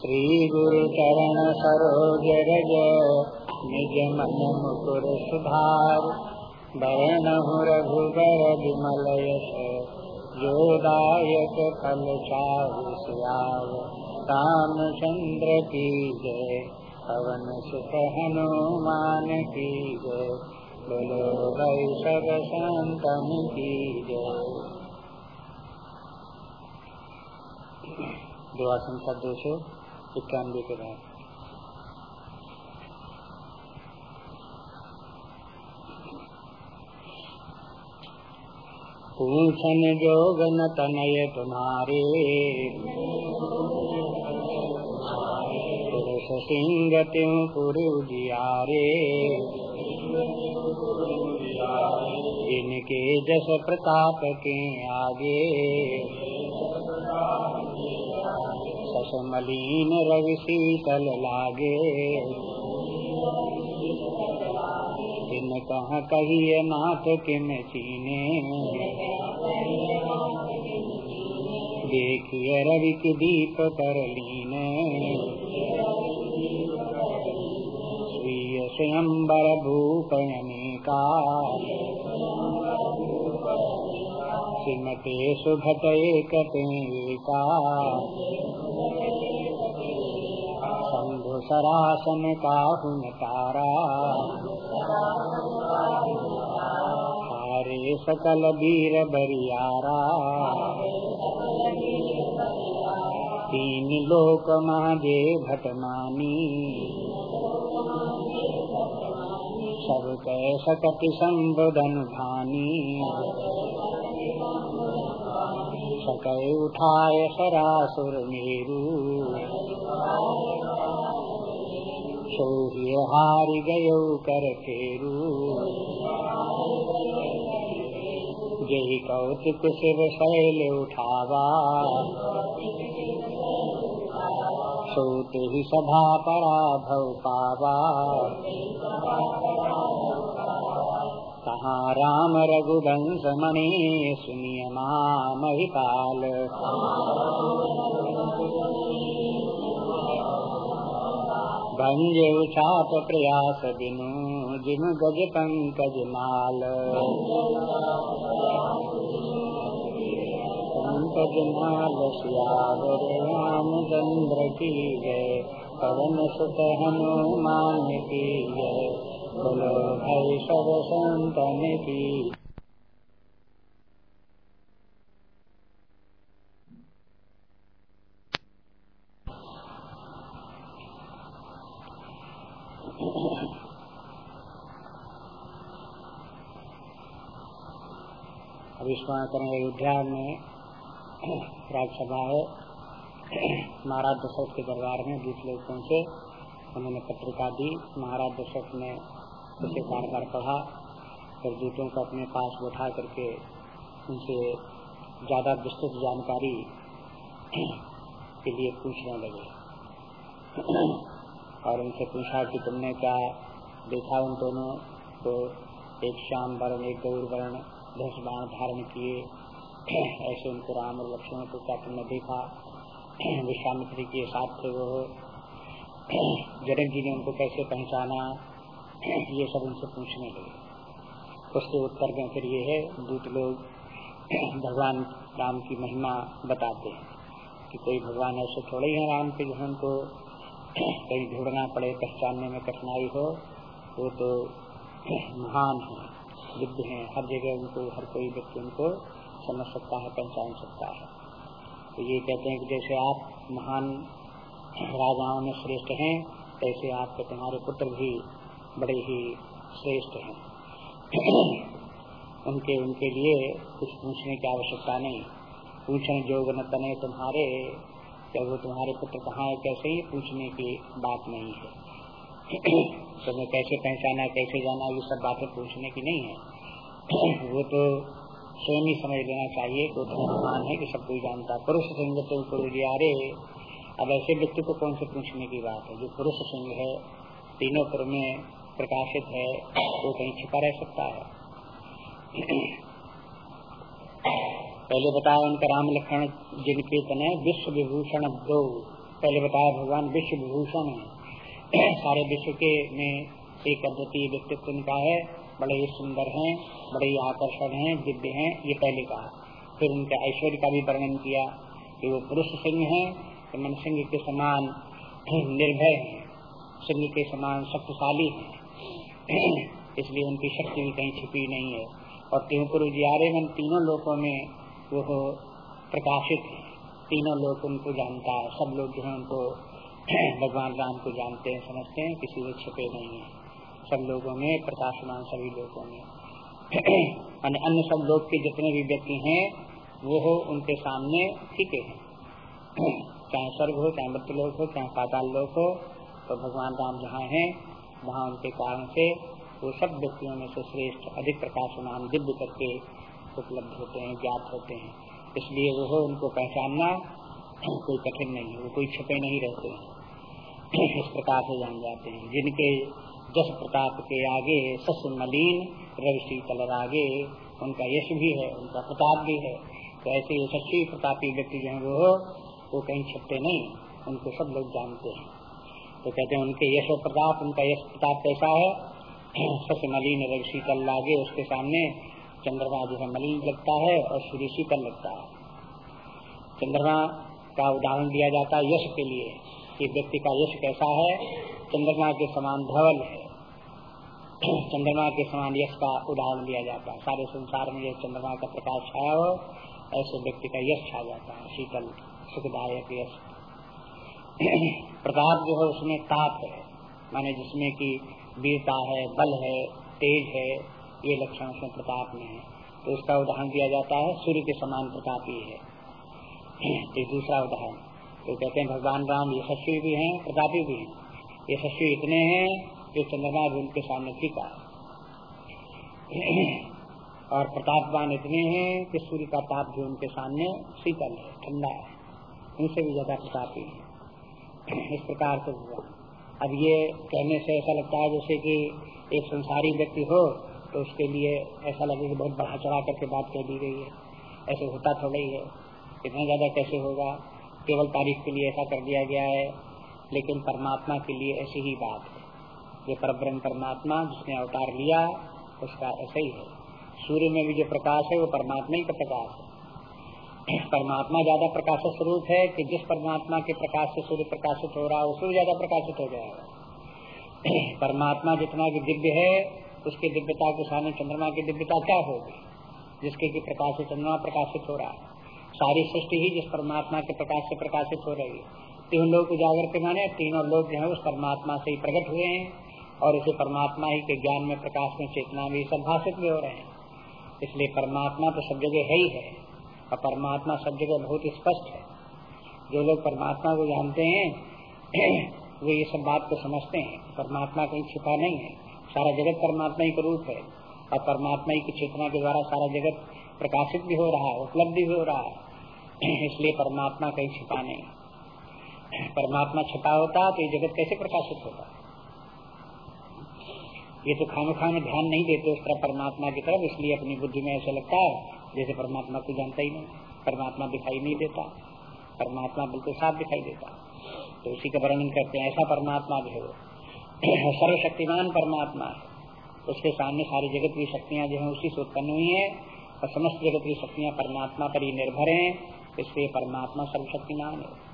श्री गुरु चरण सरोज रज निज मन मुकुर सुधार वरण रघुबर विमल यश जोदायक फल चाहु सियाव रामचंद्र की जय पवन सुत हनुमान की जय बोलो भाई सब संतन की जय दुआसन का दो सौ इक्यानवे के बाद पूछन जोगन तनय तुम्हारे। सिंह त्यों पुरु जियारे इनके जस प्रताप के आगे। मलिन रवि शीतल लागे। इन कहा कहिए नाथ किम चीने। देखिए रवि के दीप कर लीने। स्वीय स्वयंबर भूपयने का श्रीमते सुभट एक का सरासन का हुन तारा हारे सकल वीर बरियारा तीन लोक महाजे भटमानी। सब कै सकति संबोधन भानी। सकै उठाए सरासुर मेरू। सोहिय हार गयो कर फेरू जही कौतिक शिव शैल उठावा। सोते ही सभा परा भव पावा। कहाँ राम रघुवंश मणि सुनिय महिपाल। भंजे उछाप प्रयास बिनु, जिन गज पंकज माल। पंकज माल सियावर रामचंद्र की जय, पवन सुत हनुमान की जय। बोलो भाई सब संतन की अभी स्मरण करें अयोध्या में राज्यसभा है। महाराज दशरथ के दरबार में बीस लोग पहुँचे। उन्होंने पत्रिका दी। महाराज दशरथ ने उसे बार बार पढ़ा। फिर दूतों को अपने पास बैठा करके उनसे ज़्यादा विस्तृत जानकारी के लिए पूछने लगे। और उनसे पूछा कि तुमने क्या देखा उन दोनों को? एक श्याम वर्ण, एक गौर वर्ण। दस बाण धारण किए। ऐसे उनको राम और लक्ष्मण को क्या तुमने देखा? विश्वामित्री के साथ थे वो। जनक जी ने उनको कैसे पहचाना? ये सब उनसे पूछने लगे। उसके उत्तर में फिर ये है, दूत लोग भगवान राम की महिमा बताते हैं कि कोई भगवान ऐसे थोड़े ही हैं राम के जो उनको कहीं ढूंढना पड़े, पहचानने में कठिनाई हो, वो तो महान है। युद्ध हैं, हर जगह उनको, हर कोई व्यक्ति उनको समझ सकता है, पहचान सकता है। तो ये कहते हैं कि जैसे आप महान राजाओं में श्रेष्ठ हैं, तैसे आपके तुम्हारे पुत्र भी बड़े ही श्रेष्ठ हैं। उनके उनके लिए कुछ पूछने की आवश्यकता नहीं। पूछने जोग न तने तुम्हारे, क्या वो तुम्हारे पुत्र कहाँ है, कैसे ही पूछने की बात नहीं है। तुम्हें कैसे पहचाना, कैसे जाना, ये सब बातें पूछने की नहीं है। वो तो स्वयं ही समझ लेना चाहिए उतना महान है कि सब कोई जानता पुरुष सिंह तो अब ऐसे व्यक्ति को कौन से पूछने की बात है? जो पुरुष सिंह है, तीनों पुर में प्रकाशित है वो कहीं छिपा रह सकता है। पहले बताया उनका राम लखन जिनके तने विश्व विभूषण दो। पहले बताया भगवान विश्व विभूषण है। सारे विश्व के में एक अद्वितीय व्यक्तित्व उनका है। बड़े ही सुंदर हैं, बड़े ही आकर्षण हैं, दिव्य हैं, ये पहले कहा। फिर उनके ऐश्वर्य का भी वर्णन किया कि वो पुरुष सिंह है तो मन सिंह के समान निर्भय है। सिंह के समान शक्तिशाली है। इसलिए उनकी शक्ति भी कहीं छिपी नहीं है। और त्योपुर उजियारे मन तीनों लोगों में वो प्रकाशित तीनों लोग उनको जानता है, सब लोग जो है उनको भगवान राम को जानते हैं, समझते हैं, किसी से छिपे नहीं है। सब लोगों में, प्रकाशमान सभी लोगों में। अन्य सब लोग के जितने भी व्यक्ति हैं, वो हो, उनके सामने ठीक है। चाहे स्वर्ग हो, चाहे मृत्यु लोग हो, चाहे पाताल लोग हो तो भगवान राम जहाँ हैं, वहाँ उनके कारण से वो सब व्यक्तियों में से श्रेष्ठ, अधिक प्रकाशमान, दिव्य करके उपलब्ध होते हैं, ज्ञात होते हैं। इसलिए वो उनको पहचानना कोई कठिन नहीं है, वो कोई छुपे नहीं रहते हैं। इस प्रकार से जान जाते हैं। जिनके जस प्रताप के आगे सस मलिन रवि शीतल आगे उनका यश भी है, उनका प्रताप भी है। तो ऐसे यशस्वी प्रतापी व्यक्ति जो है वो वो कहीं छपते नहीं, उनको सब लोग जानते हैं। तो कहते हैं, उनके यश प्रताप, उनका यश प्रताप कैसा है? सस मलिन रवि शीतल लागे उसके सामने चंद्रमा जो है मलिन लगता है और सूर्य शीतल लगता है। चंद्रमा का उदाहरण दिया जाता है यश के लिए। कि व्यक्ति का यश कैसा है? चंद्रमा के समान धवल है। चंद्रमा के समान यश का उदाहरण दिया जाता है। सारे संसार में यह चंद्रमा का प्रकाश छाया हो, ऐसे व्यक्ति का यश छा जाता है। शीतल, सुखदायक यश। प्रताप जो है उसमें ताप है। माने जिसमें कि वीरता है, बल है, तेज है, ये लक्षण उसमें प्रताप में है। तो इसका उदाहरण दिया जाता है। सूर्य के समान प्रतापी है तो दूसरा उदाहरण। तो कहते हैं, भगवान राम यशस्वी भी हैं, प्रतापी भी हैं। यशस्वी इतने हैं कि चंद्रमा भी उनके सामने फीका और प्रतापवान इतने हैं कि सूर्य का ताप भी उनके सामने शीतल है, ठंडा है। उनसे भी ज़्यादा प्रतापी है। इस प्रकार से हुआ। अब ये कहने से ऐसा लगता है जैसे कि एक संसारी व्यक्ति हो तो उसके लिए ऐसा लगे कि बहुत बढ़ा चढ़ा करके बात कह दी गई है। ऐसे होता थोड़ा ही है। इतना ज़्यादा कैसे होगा? केवल तारीफ़ के लिए ऐसा कर दिया गया है, लेकिन परमात्मा के लिए ऐसी ही बात है। जो परब्रह्म परमात्मा जिसने अवतार लिया, उसका ऐसा ही है। सूर्य में भी जो प्रकाश है, वो परमात्मा ही का प्रकाश है। परमात्मा ज़्यादा प्रकाशित स्वरूप है कि जिस परमात्मा के प्रकाश से सूर्य प्रकाशित हो रहा है उससे ज़्यादा प्रकाशित हो जाएगा परमात्मा जितना भी दिव्य है, उसकी दिव्यता के सामने चंद्रमा की दिव्यता क्या होगी? जिसके की प्रकाश से चंद्रमा प्रकाशित हो रहा है। सारी सृष्टि ही जिस परमात्मा के प्रकाश से प्रकाशित हो रही है। तीन लोग उजागर के माने तीनों लोग जो है उस परमात्मा से ही प्रकट हुए हैं और उसे परमात्मा ही के ज्ञान में प्रकाश में चेतना भी संभाषित भी हो रहे हैं। इसलिए परमात्मा तो सब जगह है ही है और परमात्मा सब जगह बहुत स्पष्ट है। जो लोग परमात्मा को जानते हैं, वो ये सब बात को समझते हैं। परमात्मा कहीं छिपा नहीं है। सारा जगत परमात्मा ही का रूप है और परमात्मा ही की चेतना के द्वारा सारा जगत प्रकाशित भी हो रहा है, उपलब्ध भी हो रहा है। इसलिए परमात्मा कहीं छिपा नहीं। परमात्मा छिपा होता तो ये जगत कैसे प्रकाशित होता? ये तो खानो खाने ध्यान नहीं देते उस तरह परमात्मा की तरफ़, इसलिए अपनी बुद्धि में ऐसा लगता है, जैसे परमात्मा को जानता ही नहीं। परमात्मा दिखाई नहीं देता। परमात्मा बिल्कुल साफ़ दिखाई देता। तो उसी का वर्णन करते हैं, ऐसा परमात्मा जो है सर्वशक्तिमान परमात्मा है। उसके सामने सारी जगत की शक्तियाँ जो है, उसी से उत्पन्न हुई है। और समस्त जगत की शक्तियाँ परमात्मा पर ही निर्भर है, इसलिए परमात्मा सर्वशक्तिमान है।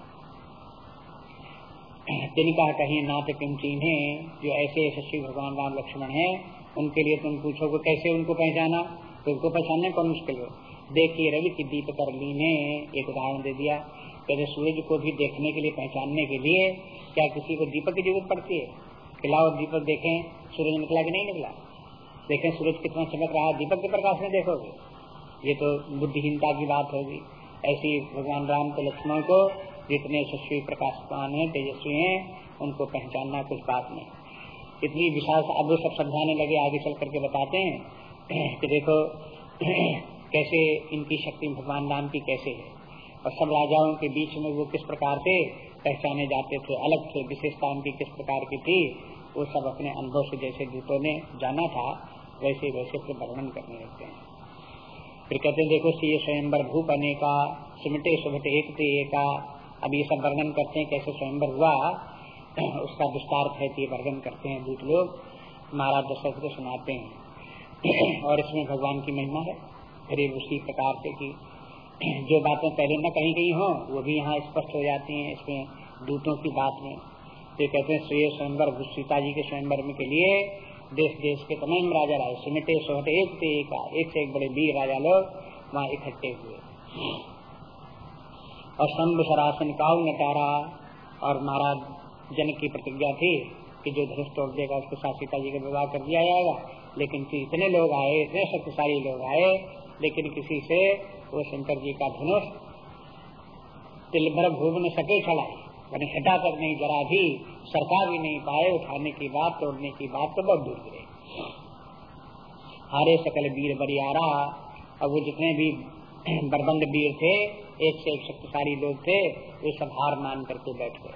तिनका कहीं नाथ किम चिन्हे जो ऐसे यशस्वी भगवान राम लक्ष्मण है, उनके लिए तुम पूछोगे कैसे उनको पहचाना? तो उनको पहचानने कौन मुश्किल हो? देखिए रवि की दीप कर ली ने एक उदाहरण दे दिया। कहते सूरज को भी देखने के लिए, पहचानने के लिए क्या किसी को दीपक की ज़रूरत पड़ती है? खिलाओ दीपक देखें, सूरज निकला कि नहीं निकला? देखें, सूरज कितना चमक रहा है, दीपक के प्रकाश में देखोगे। ये तो बुद्धिहीनता की बात होगी ऐसी भगवान राम के लक्ष्मण को जितने यशस्वी प्रकाशवान है, तेजस्वी हैं, उनको पहचानना कुछ बात नहीं। इतनी विशाल अब सब समझाने लगे, आगे चल करके बताते हैं कि देखो, कैसे इनकी शक्ति भगवान राम की कैसे है। और सब राजाओं के बीच में वो किस प्रकार से पहचाने जाते थे, अलग थे, विशेषता उनकी किस प्रकार की थी, वो सब अपने अनुभव से जैसे दूतों ने जाना था वैसे वैसे फिर वर्णन करने लगते हैं। फिर कहते हैं, देखो सी स्वयंबर भूप अनेका, सिमटे सुभटे एक का अब ये सब वर्णन करते हैं, कैसे स्वयंवर हुआ। उसका विस्तार वर्णन करते हैं दूत लोग। महाराज दशरथ को सुनाते हैं। और इसमें भगवान की महिमा है। फिर उसी प्रकार से कि जो बातें पहले न कही गई हो, वो भी यहाँ स्पष्ट हो जाती हैं इसमें दूतों की बात में। तो कहते हैं, श्रेय सीता जी के स्वयंवर में के लिए देश देश के तमाम राजा राज सुमिटे सोहटे एक से एक एक से एक बड़े वीर राजा लोग वहाँ इकट्ठे हुए। और शंभ सरासन काउ नटारा और महाराज जनक की प्रतिज्ञा थी कि जो धनुष तोड़ देगा, उसके साथ सीता जी का विवाह कर दिया जाएगा। लेकिन इतने लोग आए, इतने शक्तिशाली लोग आए, लेकिन किसी से वो शंकर जी का धनुष तिलभर भूग न सके चलाए। मैंने हटा कर नहीं, जरा भी सरका भी नहीं पाए, उठाने की बात, तोड़ने की बात तो बहुत दूर गिरे। हारे सकल वीर बरियारा और वो जितने भी बरबंद वीर थे, एक से एक शक्तिशाली लोग थे, वे सब हार मान करके बैठ गए।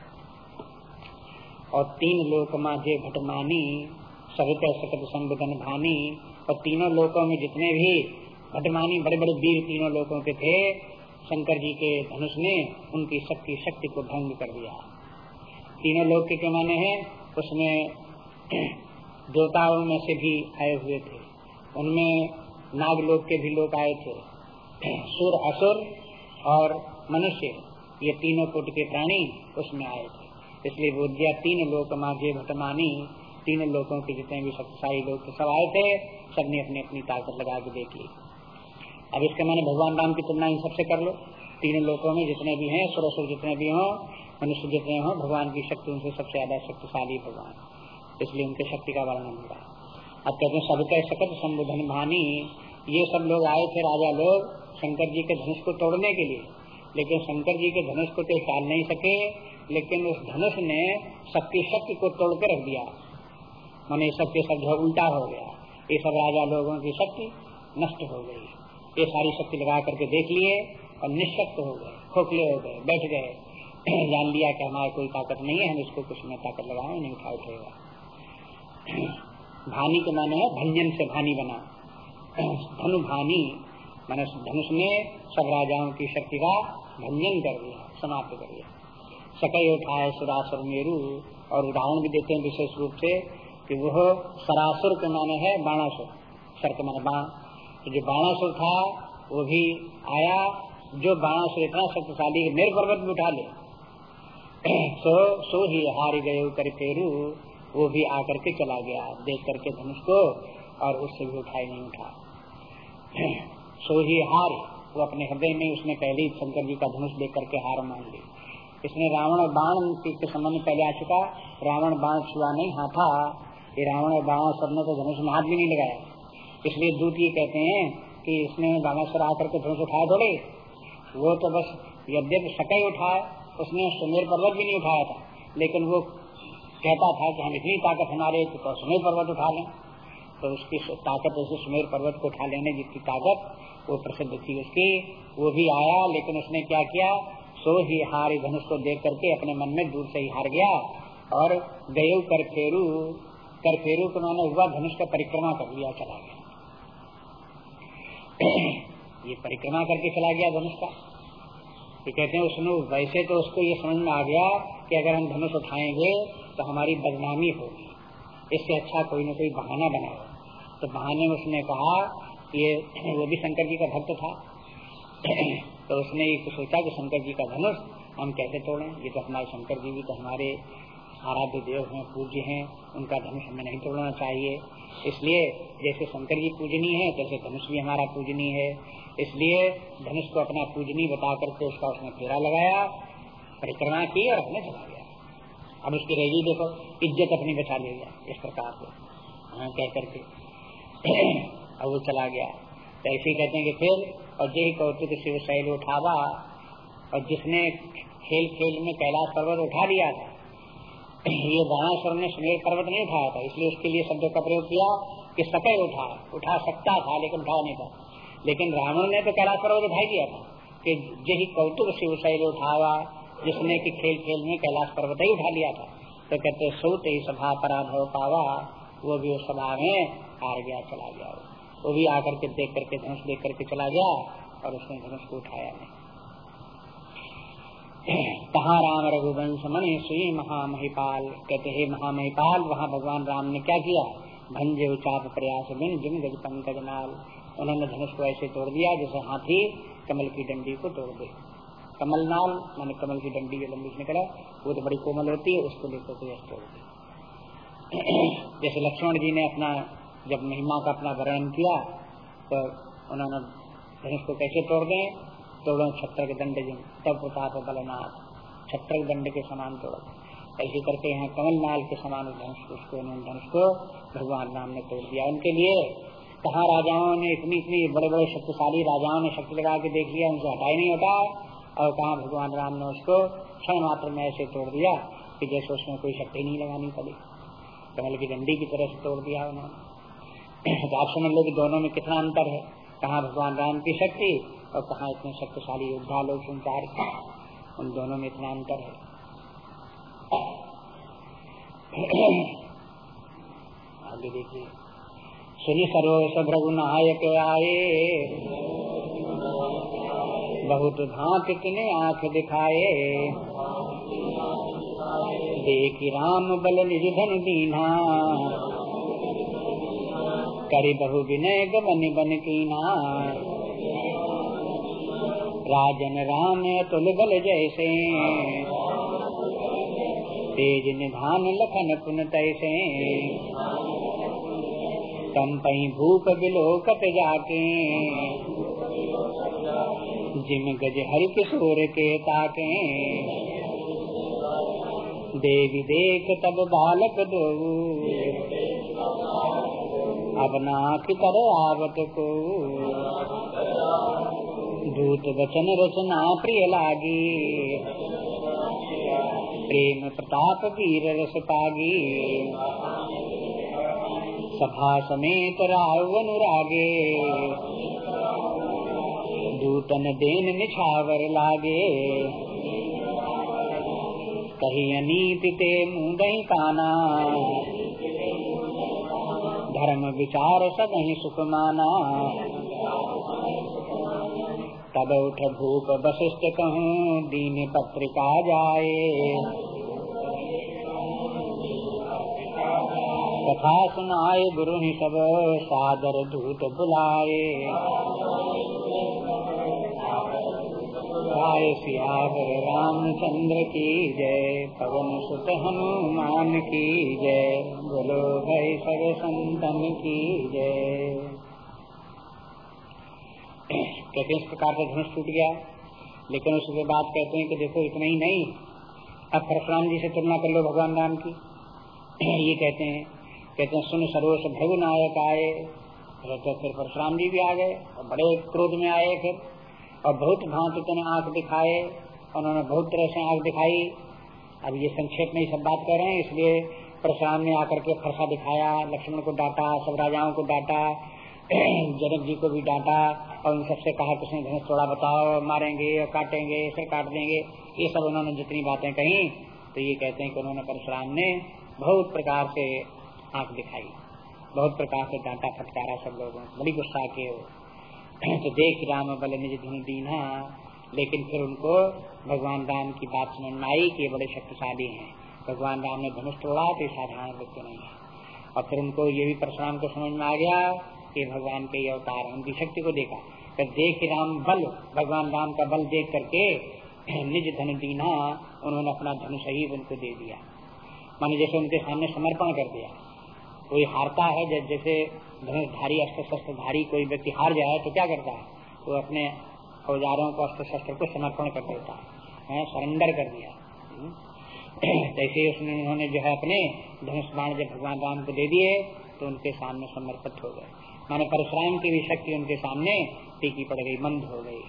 और तीन लोक माझे घटमानी सहित सकत संबुधन भानी, और तीनों लोकों में जितने भी घटमानी बड़े बड़े वीर तीनों लोगों के थे शंकर जी के धनुष ने उनकी शक्ति शक्ति को भंग कर दिया। तीनों लोग के माने हैं, उसमें देवताओं में से भी आए हुए थे। उनमें नाग लोग के भी लोग आए थे। सुर, असुर और मनुष्य, ये तीनों कुट के प्राणी उसमें आए थे। इसलिए बोध दिया तीन लोक माघे भटमानी, तीन लोगों के जितने भी शक्तिशाली लोग सब आए थे, सबने अपनी अपनी ताकत लगा के देख ली। अब इसके मैंने भगवान राम की तुलना इन सबसे कर लो। तीन लोगों में जितने भी हैं, सुरसुर जितने भी हों, मनुष्य जितने हों, भगवान की शक्ति उनसे सबसे ज़्यादा शक्तिशाली भगवान इसलिए उनके शक्ति का वर्णन हो रहा अब कहते हैं सबके सकत संबोधन भानी। ये सब लोग आए थे राजा लोग शंकर जी के धनुष को तोड़ने के लिए। लेकिन शंकर जी के धनुष को तो टाल नहीं सके, लेकिन उस धनुष ने सबकी शक्ति को तोड़ कर रख दिया। मैंने सबके सब उल्टा हो गया। ये सब राजा लोगों की शक्ति नष्ट हो गई। ये सारी शक्ति लगा करके देख लिए और निशक्त हो गए, खोखले हो गए, बैठ गए। जान लिया कि हमारे कोई ताकत नहीं है, हम इसको कुछ में ताकत लगाए, नहीं उठा उठेगा। भानी के माने है भंजन से भानी बना। धनु भानी, मैंने धनुष ने सब राजाओं की शक्ति का भंजन कर दिया, समाप्त कर दिया। सकई उठाए सुरासुर मेरू, और उदाहरण भी देते हैं विशेष रूप से कि वह सरासुर के माने है बाणासुर। सर के माने बाण जो बाणासुर था, वो भी आया, जो बाणासुर इतना शक्तिशाली मेरे पर्वत भी उठा ले। सो सो ही हार गए कर फेरू वो भी आकर के चला गया, देख करके धनुष को, और उससे भी उठाई नहीं उठा। सो ही हार, वो अपने हृदय में उसने पहले ही शंकर जी का धनुष देख करके हार मान ली। इसने रावण और बाण के संबंध में पहले आ चुका। रावण बाण छुआ नहीं हाथा ये रावण और बाण सबने तो धनुष में हाथ भी नहीं लगाया। इसलिए दूत ये कहते हैं कि इसने बाणेश्वर आकर के धनुष उठाया थोड़े वो तो बस यद्यप सकई उठाए, उसने सुमेर पर्वत भी नहीं उठाया था। लेकिन वो कहता था कि हम इतनी ताकत हमारे तो सुमेर पर्वत उठा लें। तो उसकी ताकत ऐसे सुमेर पर्वत को उठा लेने जिसकी ताकत वो प्रसिद्ध थी उसकी। वो भी आया, लेकिन उसने क्या किया? सो ही हार धनुष को देख करके अपने मन में दूर से ही हार गया और गए कर फेरू कर फेरू मैंने हुआ धनुष का परिक्रमा कर लिया चला गया। ये परिक्रमा करके चला गया धनुष का। तो कहते हैं उसने वैसे तो उसको ये समझ में आ गया कि अगर हम धनुष उठाएँगे तो हमारी बदनामी होगी। इससे अच्छा कोई ना कोई बहाना बनाओ तो बहाने में उसने कहा ये, वो भी शंकर जी का भक्त था। तो उसने ये सोचा कि शंकर जी का धनुष हम कैसे तोड़े? ये तो हमारे शंकर जी भी तो हमारे आराध्य देव हैं, पूज्य हैं, उनका धनुष हमें नहीं तोड़ना चाहिए। इसलिए जैसे शंकर जी पूजनीय है, तैसे धनुष भी हमारा पूजनीय है। इसलिए धनुष को अपना पूजनीय बता करके उसका उसने फेरा लगाया, परिक्रमा की और अपने चला गया अब उसकी रेगी देखो, इज़्ज़त अपनी बचा ले गया इस प्रकार से। हाँ कह करके। अब वो चला गया। तो ऐसे कहते हैं कि फिर और यही कौतुक शिव शैल उठावा, और जिसने खेल खेल में कैलाश पर्वत उठा लिया था ये बाणासुर ने सुमेर पर्वत नहीं उठाया था, इसलिए उसके लिए शब्दों का प्रयोग किया कि सके उठा उठा सकता था, लेकिन उठा नहीं था। लेकिन रावण ने तो कैलाश पर्वत उठा दिया था कि यही कौतुक शिव शैल उठावा जिसने की खेल खेल में कैलाश पर्वत ही उठा लिया था। तो कहते सोते सभा पराभव पावा, वो भी उस सभा में हार गया, चला गया। वो भी आकर के देख करके, धनुष देख करके चला गया, और उसने धनुष को उठाया नहीं। कहा राम रघुवंश मणि श्री महामहिपाल। कहते, हे महामहिपाल, वहाँ भगवान राम ने क्या किया? भंजे उचाप प्रयास बिन जिन गज पंकज नाल। उन्होंने धनुष को ऐसे तोड़ दिया, जैसे हाथी कमल की डंडी को तोड़ दे। कमल नाल, मैंने कमल की डंडी लंबी निकला वो तो बड़ी कोमल होती है, उसको लेकर के तोड़ जैसे लक्ष्मण जी ने अपना, जब महिमा का अपना वर्णन किया तो उन्होंने धनुष को कैसे तोड़ दें? तोड़ो छत्र के दंड जिन तब प्रताप बलनाथ। छत्र दंड के समान तोड़ ऐसे करके यहाँ कमल नाल के समान धनुष उसको धनुष को भगवान राम ने तोड़ दिया। उनके लिए कहा, राजाओं ने इतनी इतनी बड़े बड़े शक्तिशाली राजाओं ने शक्ति लगा के देख लिया, उनसे हटाई नहीं हटा और कहा, भगवान राम ने उसको क्षण मात्र में ऐसे तोड़ दिया कि जैसे उसमें कोई शक्ति नहीं लगानी पड़ी। कमल की डंडी की तरह से तोड़ दिया उन्होंने। आप समझ लो कि दोनों में कितना अंतर है। कहा, भगवान राम की शक्ति और कहा, इतने शक्तिशाली योद्धा लोग संसार के उन दोनों में इतना अंतर है। आगे देखिए। सुनी सरोस रघुनायक आए। बहुत भांत कितने आँख दिखाए। देखी राम बल निज धन दीना। करी बहु विनय गवन बन कीना। राजन राम तुल बल जैसे। तेज निधान लखन पुन तैसे। कंपई भूप बिलो कट जाके। जिम गज हरि किशोर के ताके। देवी देख तब बालक दो अब नाथ कर आवत को। दूत वचन रचना प्रिय लागी प्रेम प्रताप वीर रस पागी सभा समेत राव अनुरागे। दूतन देन निछावर लागे। कही अनीति ते मुदई काना धर्म विचार सब सुख माना तब उठ भूप वशिष्ठ कहूँ, दीन पत्रिका जाए। कथा सुनाए गुरु ही सब, सादर दूत बुलाए। राय सियावर रामचंद्र की जय। पवन सुत हनुमान की जय। बोलो भाई सब संतन की जय। कहते इस प्रकार से धनुष टूट गया। लेकिन उसके बाद कहते हैं कि देखो, इतना ही नहीं। अब परशुराम जी से तुलना कर लो भगवान राम की। ये कहते हैं कहते हैं, सुन सरोस भगु नायक आए। तो फिर परशुराम जी भी आ गए और बड़े क्रोध में आए फिर। और बहुत भांति तुमने आँख दिखाए, उन्होंने बहुत तरह से आँख दिखाई। अब ये संक्षेप में ही सब बात कर रहे हैं, इसलिए परशुराम ने आकर के फरसा दिखाया, लक्ष्मण को डांटा, सब राजाओं को डांटा, जनक जी को भी डांटा, और उन सबसे कहा कि उसने धनुष थोड़ा बताओ, मारेंगे और काटेंगे सिर काट देंगे? ये सब उन्होंने जितनी बातें कही तो ये कहते हैं कि उन्होंने परशुराम ने बहुत प्रकार से आँख दिखाई, बहुत प्रकार से डांटा, फटकारा सब लोगों बड़ी गुस्सा के तो देख राम बल निज धुन दीना लेकिन फिर उनको भगवान राम की बात समझ में आई कि बड़े शक्तिशाली हैं। भगवान राम ने धनुष तोड़ा तो साधारण व्यक्ति नहीं है। और फिर उनको ये भी परशुराम को समझ में आ गया कि भगवान के अवतार उनकी शक्ति को देखा। फिर देख राम बल, भगवान राम का बल देख करके निज धन दीना उन्होंने अपना धनुष ही उनको दे दिया। माने जैसे उनके सामने समर्पण कर दिया। कोई हारता है जैसे धनुषधारी अस्त्र शस्त्र धारी कोई व्यक्ति हार जाए तो क्या करता है? वो अपने औजारों को अस्त्र शस्त्र को समर्पण कर देता है। सरेंडर कर दिया। जैसे उसने, उन्होंने जो है अपने धनुष बाण जब भगवान राम को दे दिए तो उनके सामने समर्पित हो गए। माने परशुराम की भी शक्ति उनके सामने टीकी पड़ गई, मंद हो गई।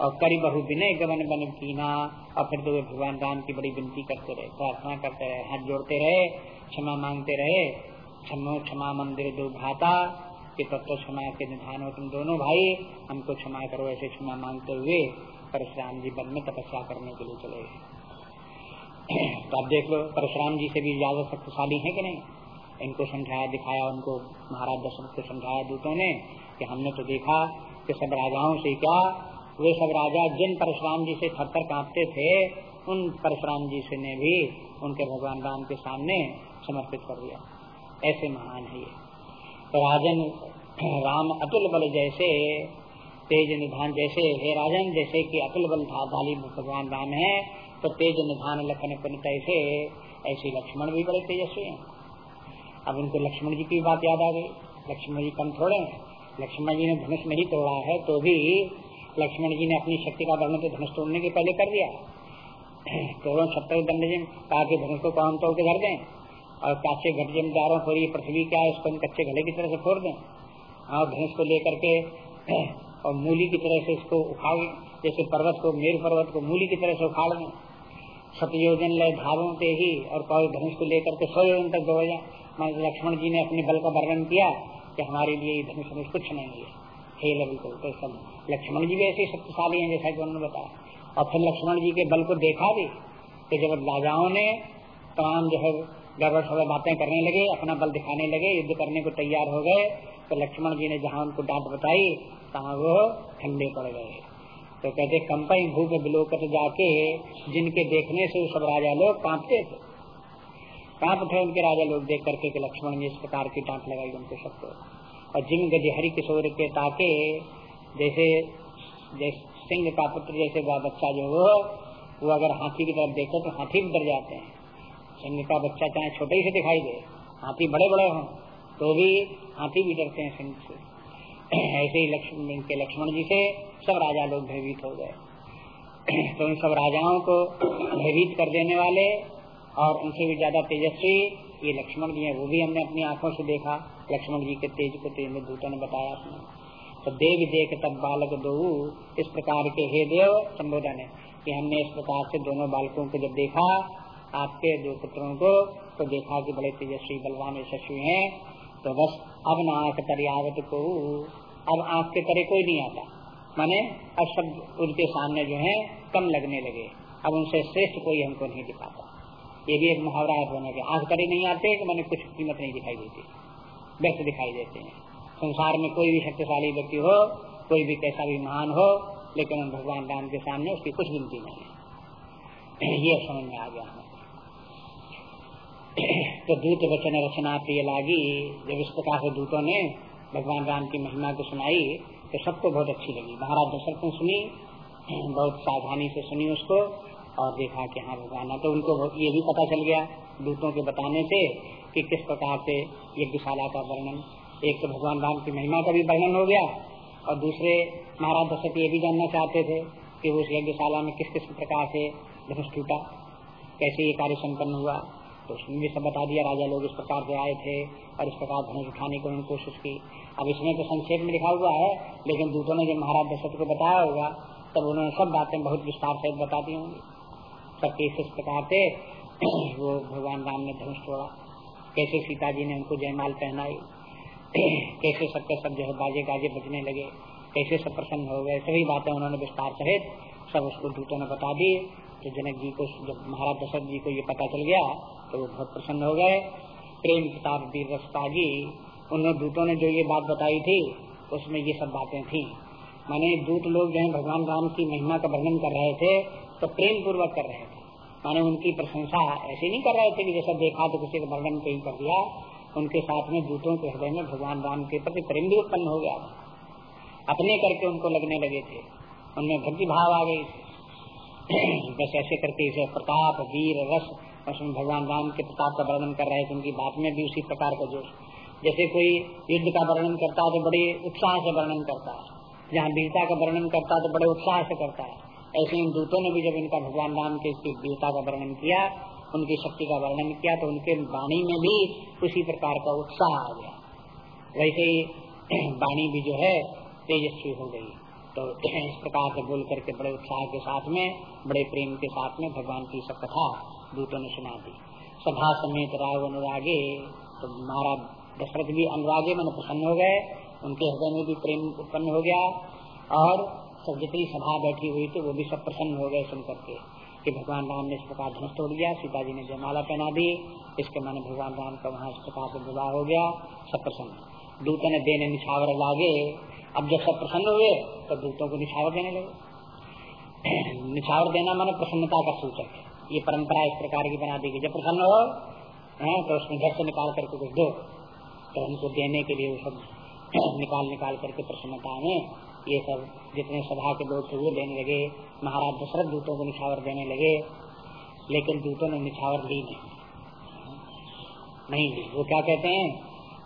और करी बहु विनय गवन बन कीना, और फिर तो वे भगवान राम की बड़ी विनती करते रहे, प्रार्थना करते रहे, हाथ जोड़ते रहे, क्षमा मांगते रहे क्षमो क्षमा मंदिर दो भाता कि तत्व क्षमा के निधान हो तुम दोनों भाई, हमको क्षमा करो ऐसे क्षमा मांगते हुए परशुराम जी वन में तपस्या करने के लिए चले गए। तो आप देख लो, परशुराम जी से भी ज़्यादा शक्तिशाली है कि नहीं? इनको समझाया, दिखाया, उनको महाराज दशरथ को समझाया दूतों ने कि हमने तो देखा कि सब राजाओं से क्या, वे सब राजा जिन परशुराम जी से थर कांपते थे, उन परशुराम जी से ने भी उनके भगवान राम के सामने समर्पित कर दिया। ऐसे महान है ये। तो राजन, राम अतुल बल जैसे, तेज निधान जैसे, हे राजन, जैसे कि अतुल बल था धाली भगवान राम है तो तेज निधान लखन पुनित ऐसे ऐसे लक्ष्मण भी बड़े तेजस्वी हैं। अब उनको लक्ष्मण जी की बात याद आ गई। लक्ष्मण जी कम थोड़े लक्ष्मण जी ने धनुष नहीं तोड़ा है तो भी लक्ष्मण जी ने अपनी शक्ति का वर्णन धनुष तोड़ने के पहले कर दिया। तोड़ो सत्तर दंड जी कहा धनुष को कौन तोड़ के धर दें? और काचे घट जमींदारों को ये पृथ्वी क्या है उसको हम कच्चे घड़े की तरह से फोड़ दें? और धनुष को लेकर के, और मूली की तरह से इसको उखाड़ जैसे पर्वत को, मेर पर्वत को मूली की तरह से उखाड़ दें सतयोजन लय धारों के ही, और कौन धनुष को लेकर के सौ योजन तक दौड़ जाए। लक्ष्मण जी ने अपने बल का वर्णन किया कि हमारे लिए धनुष धनुष कुछ नहीं है। हे बिल्कुल तो सब लक्ष्मण जी भी ऐसे शक्तिशाली हैं जैसा कि उन्होंने बताया। और फिर लक्ष्मण जी के बल को देखा भी कि जब राजाओं ने तमाम जो है गड़बड़ सड़बड़ बातें करने लगे, अपना बल दिखाने लगे, युद्ध करने को तैयार हो गए तो लक्ष्मण जी ने जहाँ उनको डांट बताई, तहाँ वो ठंडे पड़ गए। तो कहते कंपनी भूप बिलोकत जाके, जिनके देखने से सब राजा लोग कांपते थे। काँप उठे उनके राजा लोग देख करके लक्ष्मण ने इस प्रकार की डांट लगाई उनको सबको और जिन गजहरी किशोर के ताके, जैसे सिंह का पुत्र जैसे बच्चा जो वो अगर हाथी की तरफ़ देखे तो हाथी भी डर जाते हैं। सिंह का बच्चा चाहे छोटे ही से दिखाई दे, हाथी बड़े बड़े हों तो भी हाथी भी डरते हैं सिंह से। ऐसे ही लक्ष्मण के लक्ष्मण जी से सब राजा लोग भयभीत हो गए। तो उन सब राजाओं को भयभीत कर देने वाले और उनसे भी ज़्यादा तेजस्वी ये लक्ष्मण जी हैं, वो भी हमने अपनी आँखों से देखा, लक्ष्मण जी के तेज को तेज में दूतों ने बताया अपने। तो देव देख तब बालक दो, इस प्रकार के हे देव संबोधन है कि हमने इस प्रकार से दोनों बालकों को जब देखा आपके दो पुत्रों को तो देखा कि बड़े तेजस्वी बलवान यशस्वी हैं तो बस अब नाक तरियावत को, अब आँख के तरह कोई नहीं आता। माने अब सब उनके सामने जो है, कम लगने लगे। अब उनसे श्रेष्ठ कोई हमको नहीं दिखाता। ये भी एक मुहावरा है होने के आँख करे नहीं आते, कि मैंने कुछ कीमत नहीं दिखाई देती। व्यक्त दिखाई देते हैं। संसार में कोई भी शक्तिशाली व्यक्ति हो, कोई भी कैसा भी महान हो, लेकिन भगवान राम के सामने उसकी कुछ गिनती नहीं है। ये समझ में आ गया हमें तो दूत वचन रचना प्रिय लागी, जब इस प्रकार से दूतों ने भगवान राम की महिमा को सुनाई तो सबको बहुत अच्छी लगी। महाराज दशरथ ने सुनी, बहुत सावधानी से सुनी उसको, और देखा कि हाँ भगवान तो उनको ये भी पता चल गया दूतों के बताने से कि किस प्रकार से यज्ञशाला का वर्णन। एक तो भगवान राम की महिमा का भी वर्णन हो गया, और दूसरे महाराज दशरथ ये भी जानना चाहते थे कि उस यज्ञशाला में किस किस प्रकार से धनुष टूटा कैसे ये कार्य संपन्न हुआ। तो उसने भी सब बता दिया, राजा लोग इस प्रकार से आए थे और इस प्रकार धनुष उठाने की उन्होंने कोशिश की। अब इसमें तो संक्षेप में लिखा हुआ है, लेकिन दूतों ने जब महाराज दशरथ को बताया होगा, तब उन्होंने सब बातें बहुत विस्तार से बता दी होंगी। सब किस प्रकार से वो भगवान राम ने धनुष तोड़ा। कैसे सीता जी ने उनको जयमाल पहनाई? कैसे सबके सब जो है बाजे गाजे बजने लगे? कैसे सब प्रसन्न हो गए? सभी बातें उन्होंने विस्तार सहित सब उसको दूतों ने बता दी। तो जनक जी को, जब महाराज दशरथ जी को ये पता चल गया तो वो बहुत प्रसन्न हो गए। प्रेम प्रताप वीर रसतागी उन दूतों ने जो ये बात बताई थी, उसमें ये सब बातें थी। माने दूत लोग जो है, भगवान राम की महिमा का वर्णन कर रहे थे तो प्रेम पूर्वक कर रहे थे। माने उनकी प्रशंसा ऐसे नहीं कर रहे थे कि जैसा देखा तो किसी का वर्णन कहीं कर दिया। उनके साथ में दूतों के हृदय में भगवान राम के प्रति प्रेम भी उत्पन्न हो गया। अपने करके उनको लगने लगे थे। उनमें भक्ति भाव आ गई। बस ऐसे करके इसे प्रताप, वीर, रस उसमें भगवान राम के प्रताप का वर्णन कर रहे थे उनकी बात में भी उसी प्रकार का जोश। जैसे कोई युद्ध का वर्णन करता है तो बड़े उत्साह से वर्णन करता है। जहाँ वीरता का वर्णन करता है तो बड़े उत्साह से करता है। ऐसे इन दूतों ने भी जब इनका भगवान राम के वीरता का वर्णन किया, उनकी शक्ति का वर्णन किया तो उनके वाणी में भी उसी प्रकार का उत्साह आ गया। वैसे ही वाणी भी जो है, तेजस्वी हो गई। तो इस प्रकार से बोल करके बड़े उत्साह के साथ में, बड़े प्रेम के साथ में भगवान की सब कथा दूतों ने सुना दी सभा समेत राव अनुरागे तो महाराज दशरथ भी अनुरागे मन प्रसन्न हो गए, उनके हृदय में भी प्रेम उत्पन्न हो गया, और सब जितनी सभा बैठी हुई थी, वो भी सब प्रसन्न हो गए सुनकर के, कि भगवान राम ने इस प्रकार धनुष तोड़ दिया सीता जी ने जयमाला पहना दी, इसके माने भगवान राम का वहाँ इस प्रकार से विवाह हो गया, सब प्रसन्न। दूतों ने देने निछावर लागे, अब जब सब प्रसन्न हुए तो दूतों को निछावर देने लगे। निछावर देना माने प्रसन्नता का सूचक है। ये परंपरा इस प्रकार की बना दी गई। जब प्रसन्न हो, है तो उसमें घर से निकाल करके कुछ दो तो उनको देने के लिए वो सब निकाल निकाल करके प्रसन्नता में ये सब जितने सभा के लोग थे, वो देने लगे। महाराज दशरथ दूतों को निछावर देने लगे, लेकिन दूतों ने निछावर ली नहीं। नहीं वो क्या कहते हैं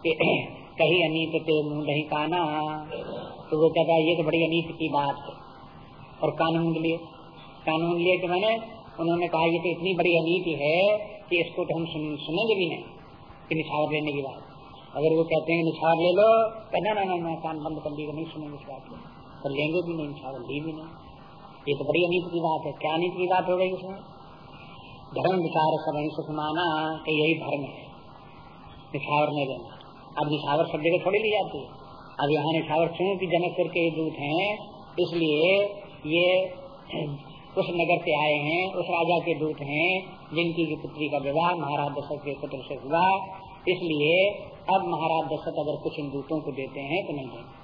कि कहीं अनीत ते मुँह नहीं काना। तो वो कहता है, ये तो बड़ी अनीत की बात है। और कानून लिए। कानून लिए तो मैंने उन्होंने कहा ये तो इतनी बड़ी अनीति है कि इसको तो हम सुन, सुनेंगे भी नहीं कि निछावर लेने की बात अगर वो कहते हैं निछावर ले लो कहना ना ना कान बंद कर दिएगा नहीं सुनेंगे इस बात को। तो लेंगे भी नहीं निछावर ली भी नहीं। ये तो बड़ी अनीति की बात है। क्या अनीति की बात हो गई इसमें धर्म विचार सब सुख माना कि यही धर्म है। निछावर नहीं लेना। अब निछावर सब जगह थोड़ी ली जाती है। अब यहाँ निछावर क्यों की जनकपुर के दूत हैं इसलिए ये उस नगर से आए हैं, उस राजा के दूत हैं, जिनकी की पुत्री का विवाह महाराज दशरथ के पुत्र से हुआ। इसलिए अब महाराज दशरथ अगर कुछ इन दूतों को देते हैं तो नहीं देंगे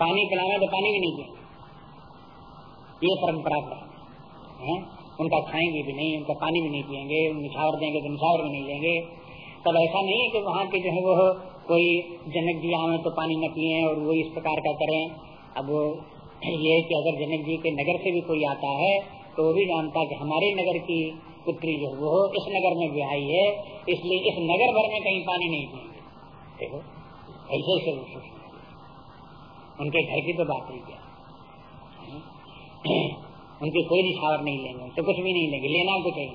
पानी पिलाना तो पानी भी नहीं देंगे ये परम्परा है। उनका खाएँगे भी नहीं, उनका पानी भी नहीं पियेंगे निछावर देंगे तो निछावर भी नहीं देंगे। तब ऐसा नहीं है कि वहाँ के जो है वो कोई जनक जी आवे तो पानी न पिए और वो इस प्रकार का करें। अब ये कि अगर जनक जी के नगर से भी कोई आता है तो वो भी जानता कि हमारे नगर की पुत्री जो वो इस नगर में ब्याही है, इसलिए इस नगर भर में कहीं पानी नहीं पिएँगे। देखो, ऐसे से उनके घर की तो बात ही क्या? उनके कोई निछावर नहीं लेंगे तो कुछ भी नहीं लेंगे, लेना कुछ नहीं।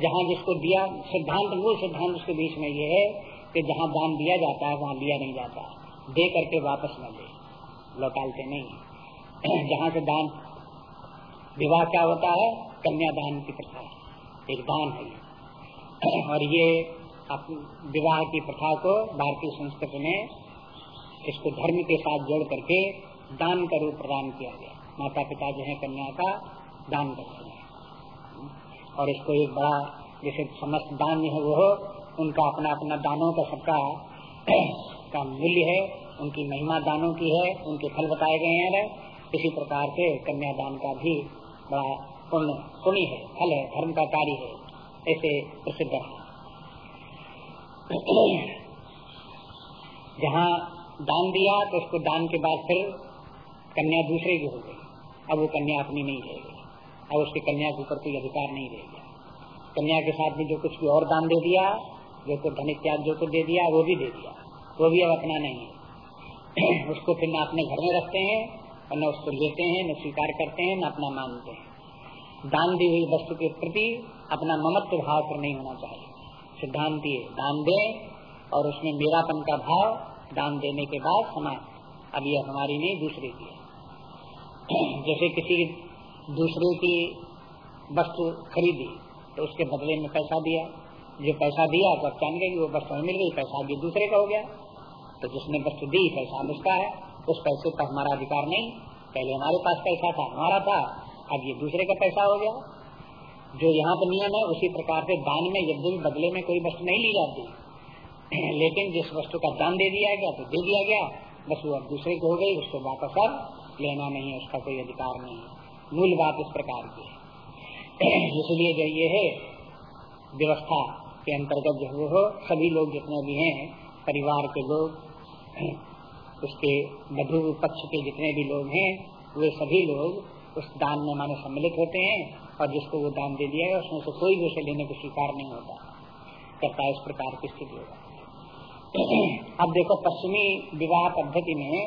जहाँ जिसको दिया, सिद्धांत, मूल सिद्धांत उसके बीच में ये है कि जहाँ दान दिया जाता है, वहाँ लिया नहीं जाता। दे करके वापस न दे लौटालते नहीं। जहाँ से दान विवाह क्या होता है? कन्यादान की प्रथा। एक दान है और ये विवाह की प्रथा को भारतीय संस्कृति में इसको धर्म के साथ जोड़ करके दान का रूप प्रदान किया गया। माता पिता जो है कन्या का दान करते हैं। और इसको एक बड़ा, जैसे समस्त दान जो है वो, उनका अपना अपना दानों का सबका का मूल्य है। उनकी महिमा दानों की है। उनके फल बताए गए हैं। इसी प्रकार से कन्यादान का भी बड़ा पुण्य पुण्य है, फल है, धर्म का कार्य है, ऐसे प्रसिद्ध है। जहाँ दान दिया तो उसको दान के बाद फिर कन्या दूसरे की हो गई। अब वो कन्या अपनी नहीं रहेगी। अब उसकी कन्या के ऊपर कोई अधिकार नहीं रहेगा। कन्या के साथ में जो कुछ भी और दान दे दिया, जो कुछ धनिक त्याग जो कुछ दे दिया, वो भी दे दिया। वो भी अब अपना नहीं है। उसको फिर ना अपने घर में रखते हैं और न उसको लेते हैं, न स्वीकार करते हैं, न अपना मानते हैं। दान दी हुई वस्तु के प्रति अपना ममत्व भाव पर नहीं होना चाहिए। सिद्धांत ये, दान दे और उसमें मेरापन का भाव दान देने के बाद समान अब ये हमारी नहीं, दूसरे की जैसे किसी दूसरे की वस्तु खरीदी तो उसके बदले में पैसा दिया। जो पैसा दिया तो अब जान वो वस्तु मिल गई, पैसा भी दूसरे का हो गया। तो जिसने वस्तु दी, पैसा उसका है। उस पैसे का हमारा अधिकार नहीं। पहले हमारे पास पैसा था, हमारा था, अब ये दूसरे का पैसा हो गया। जो यहाँ पर नियम है, उसी प्रकार से दान में यदि बदले में कोई वस्तु नहीं ली जाती। लेकिन जिस वस्तु का दान दे दिया गया तो दे दिया गया। बस वो अब दूसरे को हो गई, उसको वापस अब लेना नहीं है, उसका कोई अधिकार नहीं है। मूल बात इस प्रकार की है। इसलिए जो ये है, व्यवस्था के अंतर्गत जो हो, सभी लोग जितने भी हैं, परिवार के लोग उसके मधु पक्ष के जितने भी लोग हैं, वे सभी लोग उस दान में माने सम्मिलित होते हैं और जिसको वो दान दे दिया है, उसमें से कोई भी उसे लेने को स्वीकार नहीं होता। करता इस प्रकार की स्थिति होगा अब देखो, पश्चिमी विवाह पद्धति में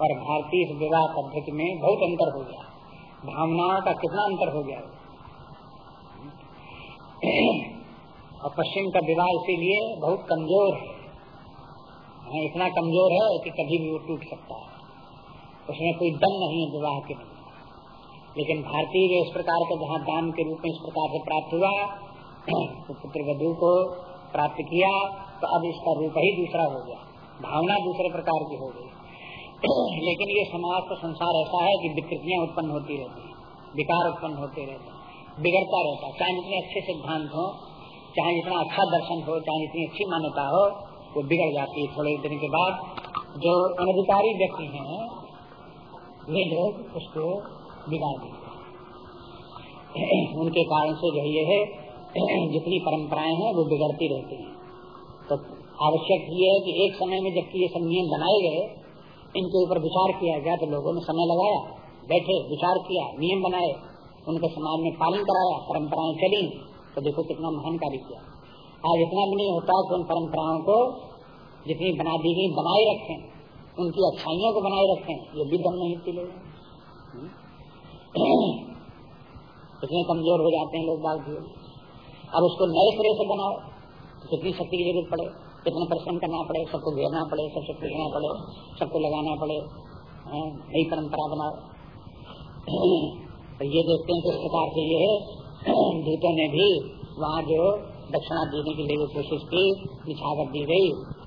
और भारतीय विवाह पद्धति में बहुत अंतर हो गया। भावनाओं का कितना अंतर हो गया? और पश्चिम का विवाह इसीलिए बहुत कमज़ोर है। इतना कमज़ोर है कि कभी भी वो टूट सकता है। उसमें कोई दम नहीं है विवाह के लिए। लेकिन भारतीय इस प्रकार का जहाँ दान के रूप में इस प्रकार से प्राप्त हुआ तो पुत्र वधु को प्राप्त किया तो अब इसका रूप ही दूसरा हो गया। भावना दूसरे प्रकार की हो गई। लेकिन ये समाज का संसार ऐसा है कि विकृतियाँ उत्पन्न होती रहती है, विकार उत्पन्न होते रहते हैं, बिगड़ता रहता है। चाहे जितने अच्छे सिद्धांत हो, चाहे जितना अच्छा दर्शन हो, चाहे जितनी अच्छी मान्यता हो वो बिगड़ जाती है थोड़े दिन के बाद। जो अनधिकारी व्यक्ति हैं, वे लोग उसको बिगाड़ देते उनके कारण से जो ये है, जितनी परंपराएँ हैं, वो बिगड़ती रहती हैं। तो आवश्यक ये है कि एक समय में जबकि ये सब नियम बनाए गए, इनके ऊपर विचार किया गया तो लोगों ने समय लगाया, बैठे, विचार किया, नियम बनाए, उनके समाज में पालन कराया, परंपराएँ चली तो देखो कितना महान कार्य किया। आज इतना भी नहीं होता कि उन परंपराओं को जितनी बना दी गई, बनाए रखें। उनकी अच्छाइयों को बनाए रखें। ये भी दम नहीं थी लोग इतने कमज़ोर हो जाते हैं लोग बाग अब उसको नए सिरे से बनाओ। तो कितनी शक्ति की ज़रूरत पड़े, कितना परिश्रम करना पड़े, सबको घेरना पड़े सबसे पूछना पड़े, सबको लगाना पड़े। नई परंपरा बनाओ। तो ये देखते हैं किस प्रकार से ये दूतों ने भी वहाँ जो दक्षिणा देने के लिए कोशिश की निछावर दी गई।